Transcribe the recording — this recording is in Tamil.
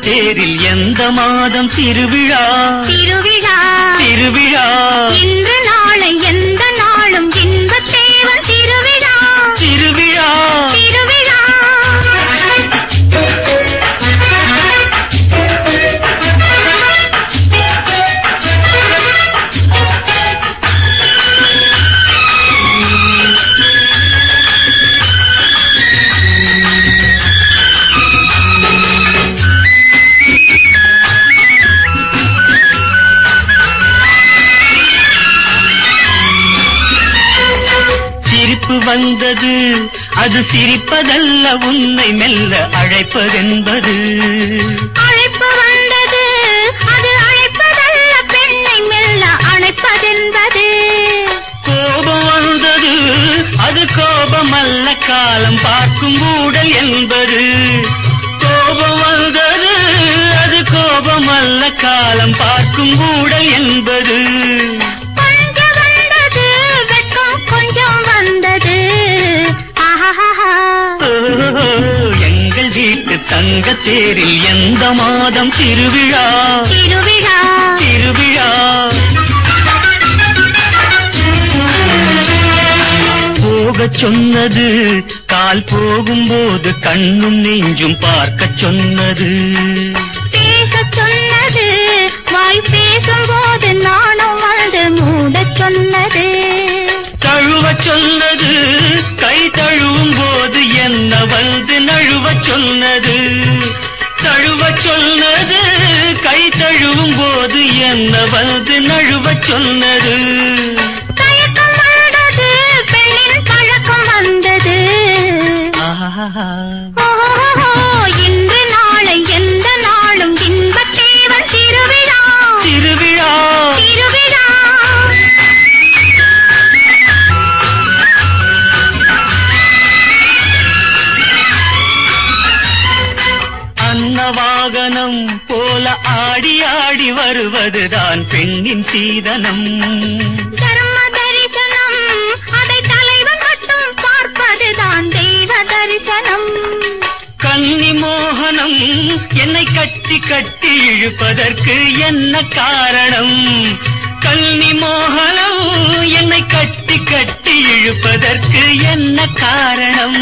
தேரில் எந்த மாதம் திருவிழா? திருவிழா. திருவிழா. இன்று நாளை சிரிப்பு வந்தது. அது சிரிப்பதல்ல உன்னை மெல்ல அழைப்பதென்பது. அழைப்பு வந்தது. அது அழைப்பதல்ல பெண்ணை மெல்ல அணைப்பதென்பது. கோபம் வந்தது. அது கோபம் அல்ல காலம் பார்க்கும் ஊடல் என்பது. கோபம் வந்தது. அது கோபம் அல்ல காலம் பார்க்கும் ஊடல் என்பது. வீட்டு தங்கத் தேரில் எந்த மாதம் திருவிழா? திருவிழா. திருவிழா. போகச் சொன்னது கால் போகும்போது கண்ணும் நெஞ்சும் பார்க்கச் சொன்னது. பேசச் சொன்னது வாய் பேசும்போது நாணம் வந்து மூடச் சொன்னது. தழுவச் சொன்னது கை போது என்ன வந்து நழுவச் சொன்னது? போல ஆடி ஆடி வருவதுதான் பெண்ணின் சீதனம். தர்ம தரிசனம் அதை தலைவன் மட்டும் பார்ப்பதுதான் தெய்வ தரிசனம் கன்னி மோகனம் என்னை கட்டி கட்டி இழுப்பதற்கு என்ன காரணம்? கன்னி மோகனம் என்னை கட்டி கட்டி இழுப்பதற்கு என்ன காரணம்?